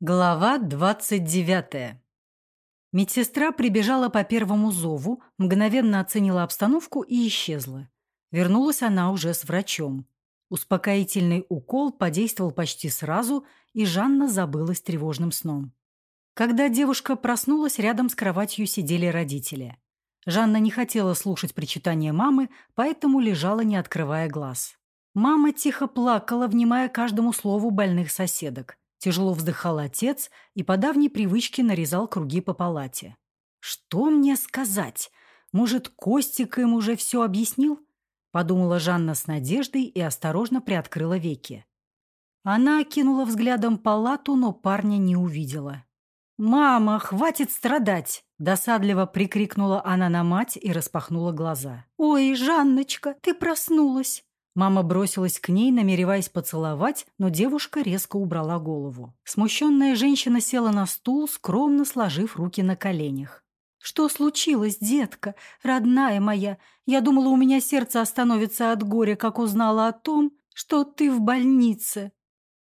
Глава двадцать девятая. Медсестра прибежала по первому зову, мгновенно оценила обстановку и исчезла. Вернулась она уже с врачом. Успокоительный укол подействовал почти сразу, и Жанна забылась тревожным сном. Когда девушка проснулась, рядом с кроватью сидели родители. Жанна не хотела слушать причитания мамы, поэтому лежала, не открывая глаз. Мама тихо плакала, внимая каждому слову больных соседок. Тяжело вздыхал отец и по давней привычке нарезал круги по палате. «Что мне сказать? Может, Костик им уже все объяснил?» Подумала Жанна с надеждой и осторожно приоткрыла веки. Она окинула взглядом палату, но парня не увидела. «Мама, хватит страдать!» – досадливо прикрикнула она на мать и распахнула глаза. «Ой, Жанночка, ты проснулась!» Мама бросилась к ней, намереваясь поцеловать, но девушка резко убрала голову. Смущенная женщина села на стул, скромно сложив руки на коленях. «Что случилось, детка? Родная моя, я думала, у меня сердце остановится от горя, как узнала о том, что ты в больнице».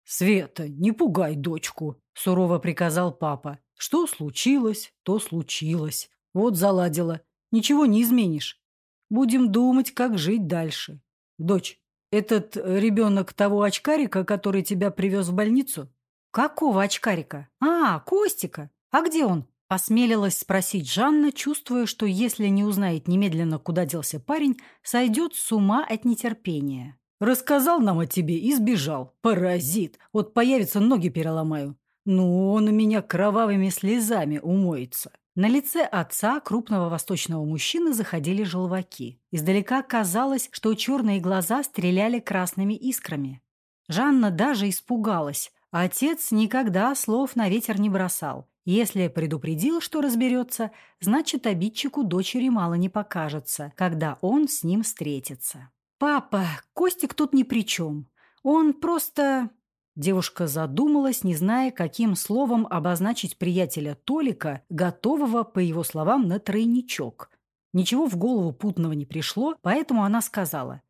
«Света, не пугай дочку», — сурово приказал папа. «Что случилось, то случилось. Вот заладила. Ничего не изменишь. Будем думать, как жить дальше. Дочь, этот ребенок того очкарика, который тебя привез в больницу? Какого очкарика? А, Костика. А где он? Осмелилась спросить Жанна, чувствуя, что если не узнает немедленно, куда делся парень, сойдет с ума от нетерпения. Рассказал нам о тебе и сбежал. Паразит. Вот появится, ноги переломаю. Ну, он у меня кровавыми слезами умоется. На лице отца, крупного восточного мужчины, заходили желваки. Издалека казалось, что черные глаза стреляли красными искрами. Жанна даже испугалась. Отец никогда слов на ветер не бросал. Если предупредил, что разберется, значит, обидчику дочери мало не покажется, когда он с ним встретится. «Папа, Костик тут ни при чем. Он просто...» Девушка задумалась, не зная, каким словом обозначить приятеля Толика, готового, по его словам, на тройничок. Ничего в голову путного не пришло, поэтому она сказала.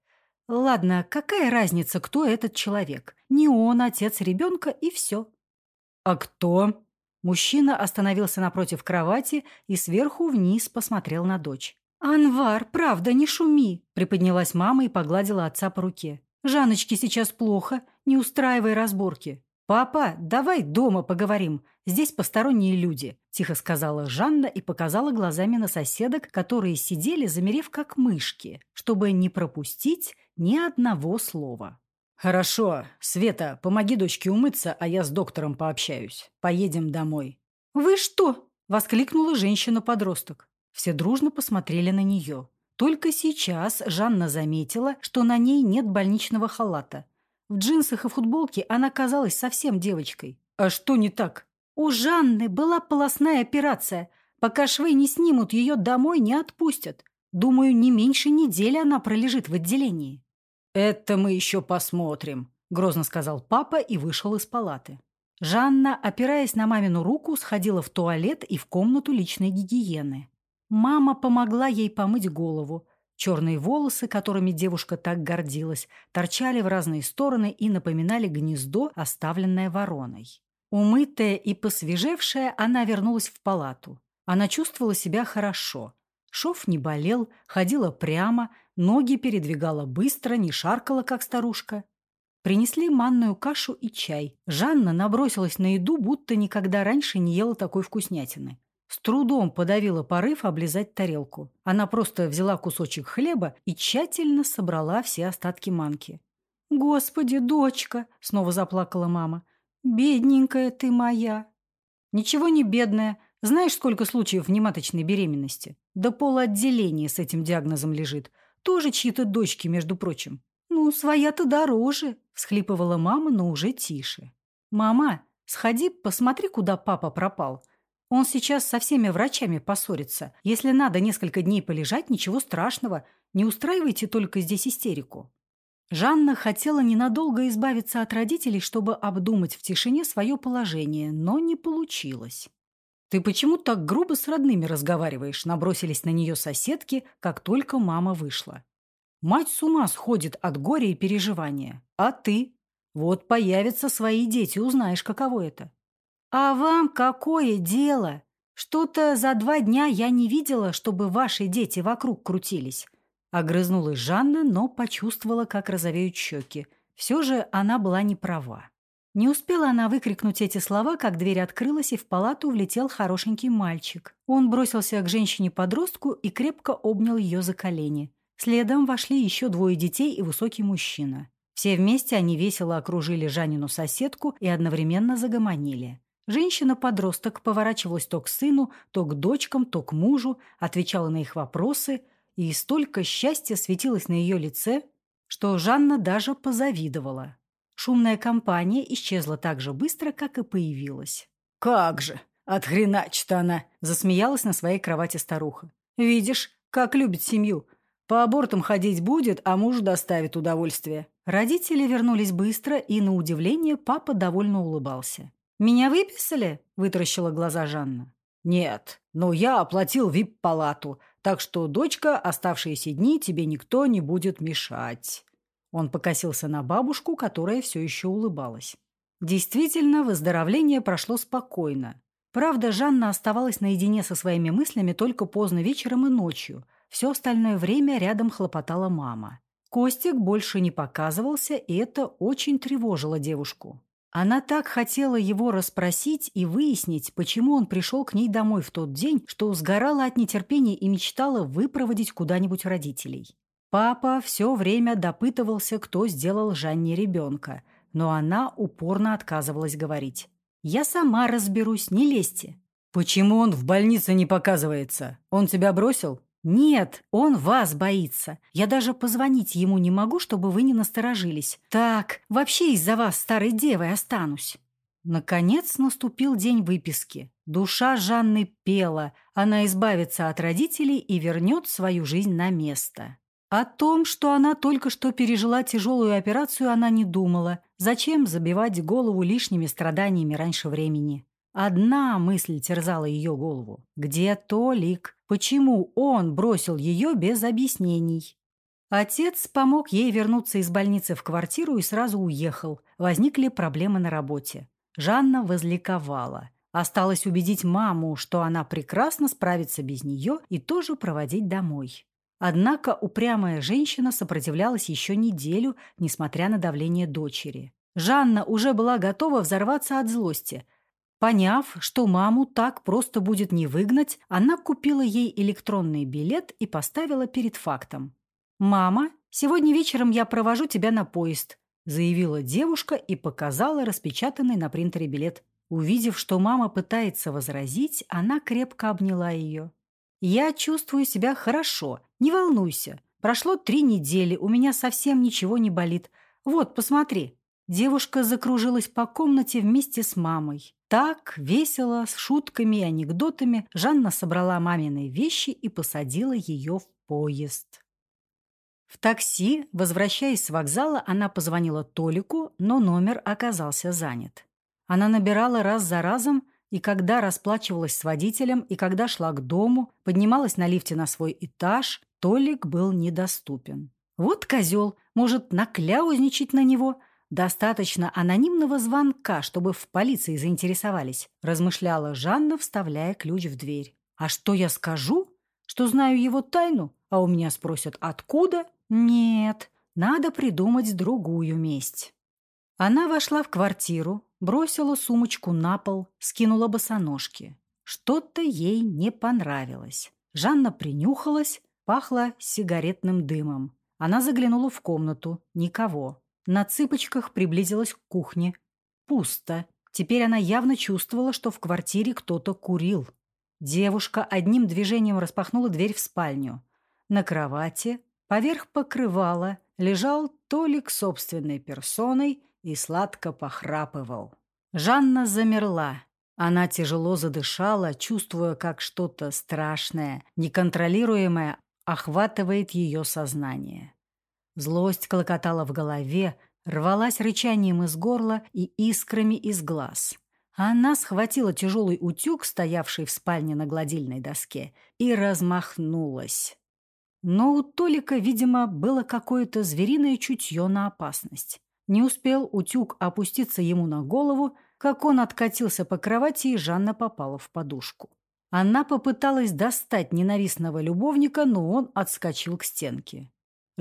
«Ладно, какая разница, кто этот человек? Не он, отец ребенка, и все». «А кто?» Мужчина остановился напротив кровати и сверху вниз посмотрел на дочь. «Анвар, правда, не шуми!» – приподнялась мама и погладила отца по руке. Жанночке сейчас плохо, не устраивай разборки. Папа, давай дома поговорим. Здесь посторонние люди, тихо сказала Жанна и показала глазами на соседок, которые сидели, замерев как мышки, чтобы не пропустить ни одного слова. Хорошо. Света, помоги дочке умыться, а я с доктором пообщаюсь. Поедем домой. Вы что? воскликнула женщина-подросток. Все дружно посмотрели на нее. Только сейчас Жанна заметила, что на ней нет больничного халата. В джинсах и футболке она казалась совсем девочкой. А что не так? У Жанны была полостная операция. Пока швы не снимут, ее домой не отпустят. Думаю, не меньше недели она пролежит в отделении. «Это мы еще посмотрим», — грозно сказал папа и вышел из палаты. Жанна, опираясь на мамину руку, сходила в туалет и в комнату личной гигиены. Мама помогла ей помыть голову. Черные волосы, которыми девушка так гордилась, торчали в разные стороны и напоминали гнездо, оставленное вороной. Умытая и посвежевшая, она вернулась в палату. Она чувствовала себя хорошо. Шов не болел, ходила прямо, ноги передвигала быстро, не шаркала, как старушка. Принесли манную кашу и чай. Жанна набросилась на еду, будто никогда раньше не ела такой вкуснятины. С трудом подавила порыв облизать тарелку. Она просто взяла кусочек хлеба и тщательно собрала все остатки манки. «Господи, дочка!» — снова заплакала мама. «Бедненькая ты моя!» «Ничего не бедная. Знаешь, сколько случаев внематочной беременности? Да полотделение с этим диагнозом лежит. Тоже чьи-то дочки, между прочим». «Ну, своя-то дороже!» — всхлипывала мама, но уже тише. «Мама, сходи, посмотри, куда папа пропал. Он сейчас со всеми врачами поссорится. Если надо несколько дней полежать, ничего страшного. Не устраивайте только здесь истерику». Жанна хотела ненадолго избавиться от родителей, чтобы обдумать в тишине свое положение, но не получилось. «Ты почему так грубо с родными разговариваешь?» Набросились на нее соседки, как только мама вышла. «Мать с ума сходит от горя и переживания. А ты? Вот появятся свои дети, узнаешь, каково это». «А вам какое дело? Что-то за два дня я не видела, чтобы ваши дети вокруг крутились». Огрызнулась Жанна, но почувствовала, как розовеют щеки. Все же она была не права. Не успела она выкрикнуть эти слова, как дверь открылась, и в палату влетел хорошенький мальчик. Он бросился к женщине-подростку и крепко обнял ее за колени. Следом вошли еще двое детей и высокий мужчина. Все вместе они весело окружили Жанину соседку и одновременно загомонили. Женщина-подросток поворачивалась то к сыну, то к дочкам, то к мужу, отвечала на их вопросы, и столько счастья светилось на ее лице, что Жанна даже позавидовала. Шумная компания исчезла так же быстро, как и появилась. «Как же! Отхреначит она!» – засмеялась на своей кровати старуха. «Видишь, как любит семью. По абортам ходить будет, а муж доставит удовольствие». Родители вернулись быстро, и, на удивление, папа довольно улыбался. «Меня выписали?» – вытаращила глаза Жанна. «Нет, но я оплатил вип-палату, так что, дочка, оставшиеся дни тебе никто не будет мешать». Он покосился на бабушку, которая все еще улыбалась. Действительно, выздоровление прошло спокойно. Правда, Жанна оставалась наедине со своими мыслями только поздно вечером и ночью. Все остальное время рядом хлопотала мама. Костик больше не показывался, и это очень тревожило девушку. Она так хотела его расспросить и выяснить, почему он пришел к ней домой в тот день, что сгорала от нетерпения и мечтала выпроводить куда-нибудь родителей. Папа все время допытывался, кто сделал Жанне ребенка, но она упорно отказывалась говорить. «Я сама разберусь, не лезьте». «Почему он в больнице не показывается? Он тебя бросил?» «Нет, он вас боится. Я даже позвонить ему не могу, чтобы вы не насторожились. Так, вообще из-за вас старой девой останусь». Наконец наступил день выписки. Душа Жанны пела. Она избавится от родителей и вернет свою жизнь на место. О том, что она только что пережила тяжелую операцию, она не думала. Зачем забивать голову лишними страданиями раньше времени? Одна мысль терзала ее голову. Где Толик? Почему он бросил ее без объяснений? Отец помог ей вернуться из больницы в квартиру и сразу уехал. Возникли проблемы на работе. Жанна возликовала. Осталось убедить маму, что она прекрасно справится без нее и тоже проводить домой. Однако упрямая женщина сопротивлялась еще неделю, несмотря на давление дочери. Жанна уже была готова взорваться от злости. Поняв, что маму так просто будет не выгнать, она купила ей электронный билет и поставила перед фактом. «Мама, сегодня вечером я провожу тебя на поезд», заявила девушка и показала распечатанный на принтере билет. Увидев, что мама пытается возразить, она крепко обняла ее. «Я чувствую себя хорошо. Не волнуйся. Прошло три недели, у меня совсем ничего не болит. Вот, посмотри». Девушка закружилась по комнате вместе с мамой. Так, весело, с шутками и анекдотами, Жанна собрала мамины вещи и посадила ее в поезд. В такси, возвращаясь с вокзала, она позвонила Толику, но номер оказался занят. Она набирала раз за разом, и когда расплачивалась с водителем, и когда шла к дому, поднималась на лифте на свой этаж, Толик был недоступен. Вот козел, может накляузничать на него. Достаточно анонимного звонка, чтобы в полиции заинтересовались, размышляла Жанна, вставляя ключ в дверь. А что я скажу? Что знаю его тайну? А у меня спросят, откуда? Нет, надо придумать другую месть. Она вошла в квартиру, бросила сумочку на пол, скинула босоножки. Что-то ей не понравилось. Жанна принюхалась, пахло сигаретным дымом. Она заглянула в комнату. Никого. На цыпочках приблизилась к кухне. Пусто. Теперь она явно чувствовала, что в квартире кто-то курил. Девушка одним движением распахнула дверь в спальню. На кровати, поверх покрывала, лежал Толик собственной персоной и сладко похрапывал. Жанна замерла. Она тяжело задышала, чувствуя, как что-то страшное, неконтролируемое охватывает ее сознание. Злость клокотала в голове, рвалась рычанием из горла и искрами из глаз. Она схватила тяжелый утюг, стоявший в спальне на гладильной доске, и размахнулась. Но у Толика, видимо, было какое-то звериное чутье на опасность. Не успел утюг опуститься ему на голову, как он откатился по кровати, и Жанна попала в подушку. Она попыталась достать ненавистного любовника, но он отскочил к стенке.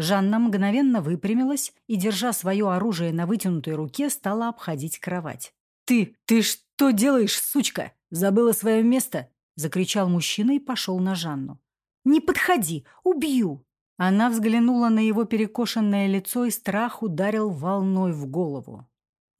Жанна мгновенно выпрямилась и, держа свое оружие на вытянутой руке, стала обходить кровать. «Ты, ты что делаешь, сучка? Забыла свое место?» — закричал мужчина и пошел на Жанну. «Не подходи! Убью!» Она взглянула на его перекошенное лицо, и страх ударил волной в голову.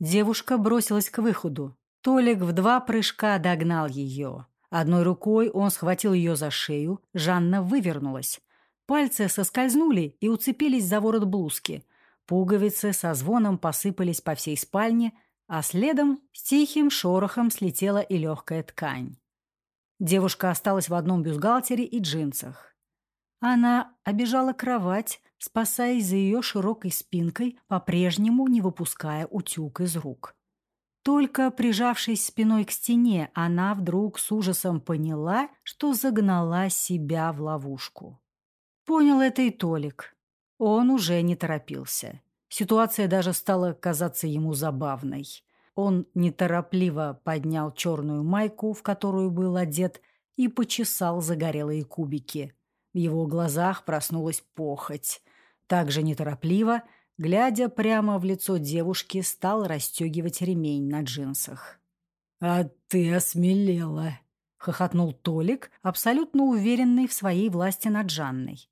Девушка бросилась к выходу. Толик в два прыжка догнал ее. Одной рукой он схватил ее за шею, Жанна вывернулась. Пальцы соскользнули и уцепились за ворот блузки. Пуговицы со звоном посыпались по всей спальне, а следом с тихим шорохом слетела и легкая ткань. Девушка осталась в одном бюстгальтере и джинсах. Она обежала кровать, спасаясь за ее широкой спинкой, по-прежнему не выпуская утюг из рук. Только прижавшись спиной к стене, она вдруг с ужасом поняла, что загнала себя в ловушку. Понял это и Толик. Он уже не торопился. Ситуация даже стала казаться ему забавной. Он неторопливо поднял черную майку, в которую был одет, и почесал загорелые кубики. В его глазах проснулась похоть. Также неторопливо, глядя прямо в лицо девушки, стал расстегивать ремень на джинсах. «А ты осмелела!» — хохотнул Толик, абсолютно уверенный в своей власти над Жанной.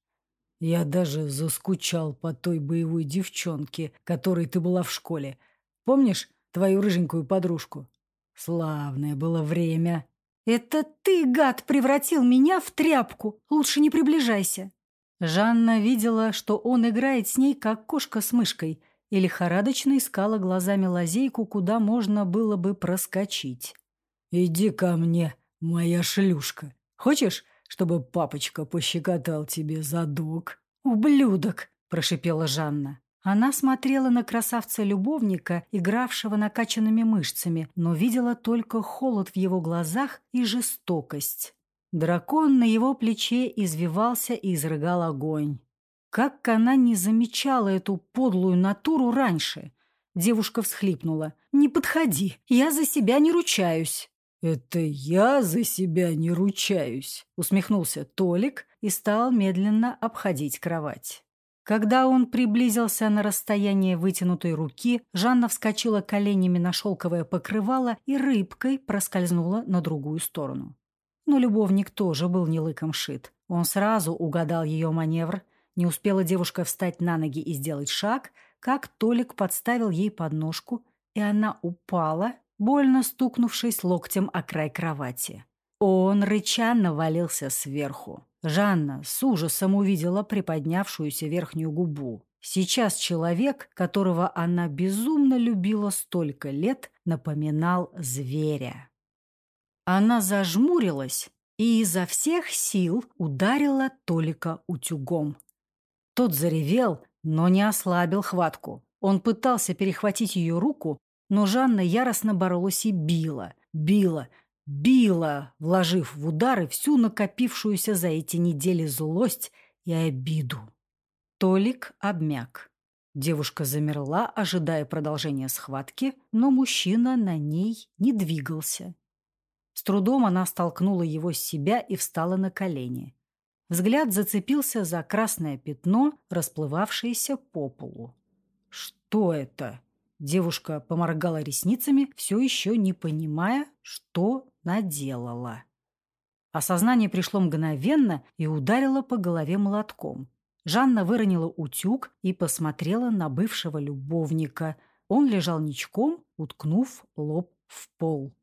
Я даже заскучал по той боевой девчонке, которой ты была в школе. Помнишь твою рыженькую подружку? Славное было время. Это ты, гад, превратил меня в тряпку. Лучше не приближайся. Жанна видела, что он играет с ней, как кошка с мышкой, и лихорадочно искала глазами лазейку, куда можно было бы проскочить. «Иди ко мне, моя шлюшка. Хочешь, чтобы папочка пощекотал тебе задок. «Ублюдок!» – прошипела Жанна. Она смотрела на красавца-любовника, игравшего накачанными мышцами, но видела только холод в его глазах и жестокость. Дракон на его плече извивался и изрыгал огонь. Как она не замечала эту подлую натуру раньше? Девушка всхлипнула. «Не подходи, я за себя не ручаюсь». «Это я за себя не ручаюсь», — усмехнулся Толик и стал медленно обходить кровать. Когда он приблизился на расстояние вытянутой руки, Жанна вскочила коленями на шелковое покрывало и рыбкой проскользнула на другую сторону. Но любовник тоже был не лыком шит. Он сразу угадал ее маневр. Не успела девушка встать на ноги и сделать шаг, как Толик подставил ей подножку, и она упала, больно стукнувшись локтем о край кровати. Он рыча навалился сверху. Жанна с ужасом увидела приподнявшуюся верхнюю губу. Сейчас человек, которого она безумно любила столько лет, напоминал зверя. Она зажмурилась и изо всех сил ударила Толика утюгом. Тот заревел, но не ослабил хватку. Он пытался перехватить ее руку, но Жанна яростно боролась и била, била, била, вложив в удары всю накопившуюся за эти недели злость и обиду. Толик обмяк. Девушка замерла, ожидая продолжения схватки, но мужчина на ней не двигался. С трудом она столкнула его с себя и встала на колени. Взгляд зацепился за красное пятно, расплывавшееся по полу. «Что это?» Девушка поморгала ресницами, все еще не понимая, что наделала. Осознание пришло мгновенно и ударило по голове молотком. Жанна выронила утюг и посмотрела на бывшего любовника. Он лежал ничком, уткнув лоб в пол.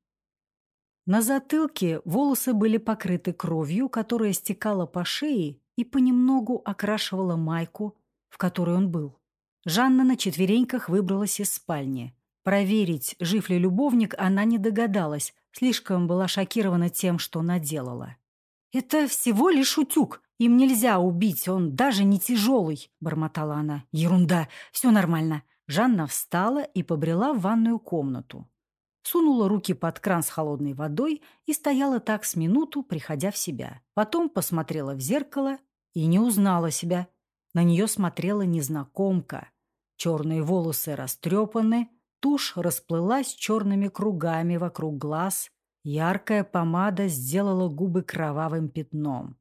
На затылке волосы были покрыты кровью, которая стекала по шее и понемногу окрашивала майку, в которой он был. Жанна на четвереньках выбралась из спальни. Проверить, жив ли любовник, она не догадалась, слишком была шокирована тем, что наделала. «Это всего лишь утюг. Им нельзя убить, он даже не тяжелый», — бормотала она. «Ерунда, все нормально». Жанна встала и побрела в ванную комнату. Сунула руки под кран с холодной водой и стояла так с минуту, приходя в себя. Потом посмотрела в зеркало и не узнала себя. На нее смотрела незнакомка. Черные волосы растрепаны, тушь расплылась черными кругами вокруг глаз, яркая помада сделала губы кровавым пятном.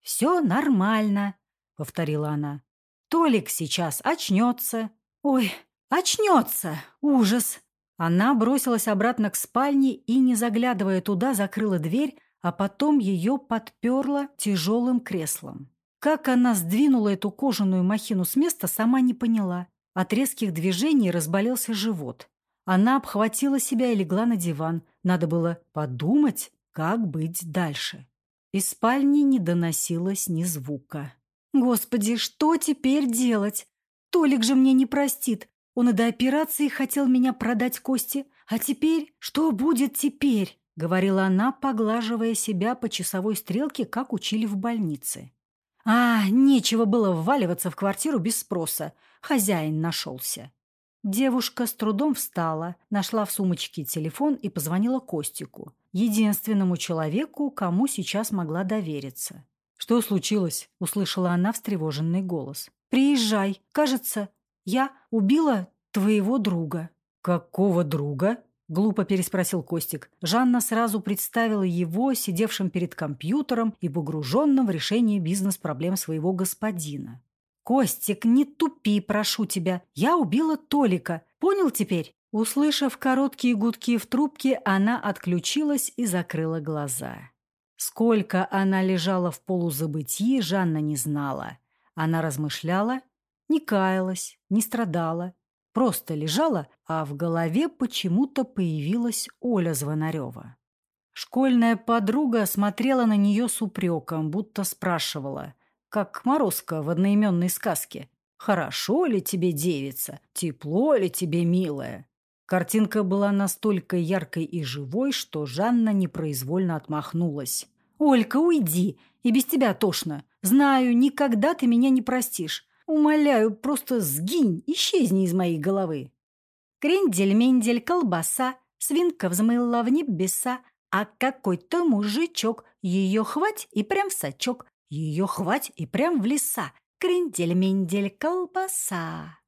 «Все нормально», — повторила она. «Толик сейчас очнется». «Ой, очнется! Ужас!» Она бросилась обратно к спальне и, не заглядывая туда, закрыла дверь, а потом ее подперла тяжелым креслом. Как она сдвинула эту кожаную махину с места, сама не поняла. От резких движений разболелся живот. Она обхватила себя и легла на диван. Надо было подумать, как быть дальше. Из спальни не доносилось ни звука. «Господи, что теперь делать? Толик же мне не простит. Он и до операции хотел меня продать кости. А теперь? Что будет теперь?» — говорила она, поглаживая себя по часовой стрелке, как учили в больнице. А, нечего было вваливаться в квартиру без спроса. Хозяин нашелся. Девушка с трудом встала, нашла в сумочке телефон и позвонила Костику, единственному человеку, кому сейчас могла довериться. «Что случилось?» — услышала она встревоженный голос. «Приезжай. Кажется, я убила твоего друга». «Какого друга?» Глупо переспросил Костик. Жанна сразу представила его сидевшим перед компьютером и погруженным в решение бизнес-проблем своего господина. «Костик, не тупи, прошу тебя. Я убила Толика. Понял теперь?» Услышав короткие гудки в трубке, она отключилась и закрыла глаза. Сколько она лежала в полузабытии, Жанна не знала. Она размышляла, не каялась, не страдала, Просто лежала, а в голове почему-то появилась Оля Звонарева. Школьная подруга смотрела на нее с упреком, будто спрашивала, как Морозко в одноименной сказке. «Хорошо ли тебе, девица? Тепло ли тебе, милая?» Картинка была настолько яркой и живой, что Жанна непроизвольно отмахнулась. «Олька, уйди! И без тебя тошно. Знаю, никогда ты меня не простишь. Умоляю, просто сгинь, исчезни из моей головы. Крендель-мендель, колбаса, свинка взмыла в небеса, а какой-то мужичок, ее хвать и прям в сачок, ее хвать и прям в леса. Крендель-мендель, колбаса.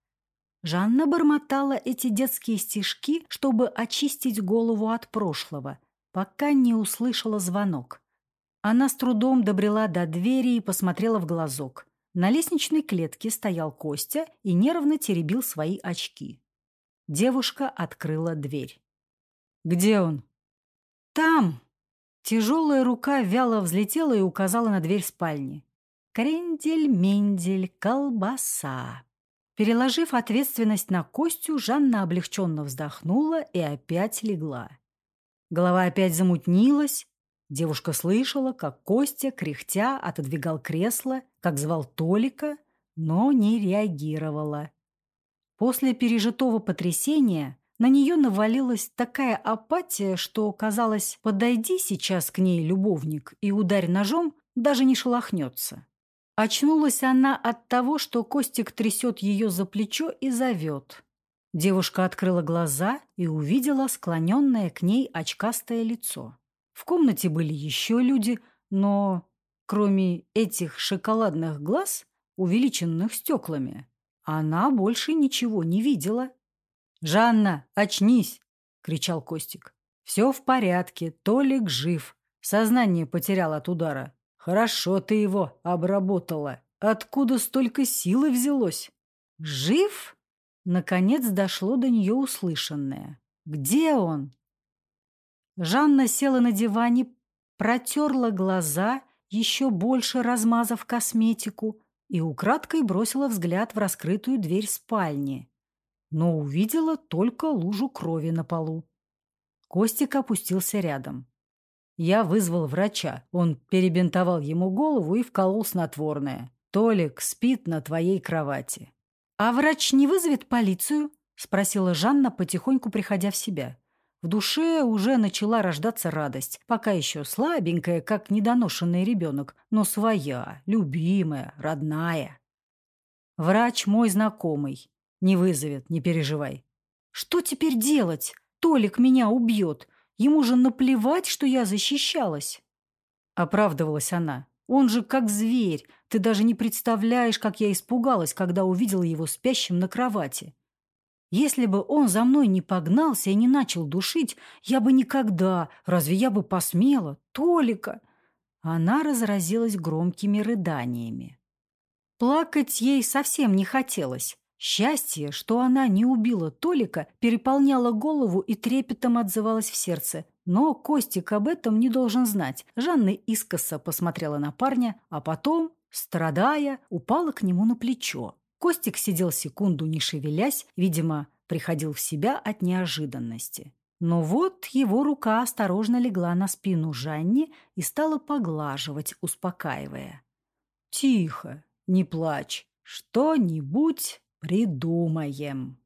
Жанна бормотала эти детские стишки, чтобы очистить голову от прошлого, пока не услышала звонок. Она с трудом добрела до двери и посмотрела в глазок. На лестничной клетке стоял Костя и нервно теребил свои очки. Девушка открыла дверь. «Где он?» «Там!» Тяжелая рука вяло взлетела и указала на дверь спальни. «Крендель-мендель, колбаса!» Переложив ответственность на Костю, Жанна облегченно вздохнула и опять легла. Голова опять замутнилась, Девушка слышала, как Костя, кряхтя, отодвигал кресло, как звал Толика, но не реагировала. После пережитого потрясения на нее навалилась такая апатия, что, казалось, подойди сейчас к ней любовник и ударь ножом, даже не шелохнется. Очнулась она от того, что Костик трясет ее за плечо и зовет. Девушка открыла глаза и увидела склоненное к ней очкастое лицо. В комнате были еще люди, но кроме этих шоколадных глаз, увеличенных стеклами, она больше ничего не видела. «Жанна, очнись!» — кричал Костик. «Все в порядке, Толик жив. Сознание потерял от удара. Хорошо ты его обработала. Откуда столько силы взялось?» «Жив?» Наконец дошло до нее услышанное. «Где он?» Жанна села на диване, протерла глаза, еще больше размазав косметику, и украдкой бросила взгляд в раскрытую дверь спальни. Но увидела только лужу крови на полу. Костик опустился рядом. Я вызвал врача. Он перебинтовал ему голову и вколол снотворное. Толик спит на твоей кровати. «А врач не вызовет полицию?» — спросила Жанна, потихоньку приходя в себя. В душе уже начала рождаться радость, пока еще слабенькая, как недоношенный ребенок, но своя, любимая, родная. Врач мой знакомый. Не вызовет, не переживай. Что теперь делать? Толик меня убьет. Ему же наплевать, что я защищалась. Оправдывалась она. Он же как зверь. Ты даже не представляешь, как я испугалась, когда увидела его спящим на кровати. Если бы он за мной не погнался и не начал душить, я бы никогда, разве я бы посмела? Толика!» Она разразилась громкими рыданиями. Плакать ей совсем не хотелось. Счастье, что она не убила Толика, переполняло голову и трепетом отзывалось в сердце. Но Костик об этом не должен знать. Жанна искоса посмотрела на парня, а потом, страдая, упала к нему на плечо. Костик сидел секунду, не шевелясь, видимо, приходил в себя от неожиданности. Но вот его рука осторожно легла на спину Жанни и стала поглаживать, успокаивая. «Тихо, не плачь, что-нибудь придумаем».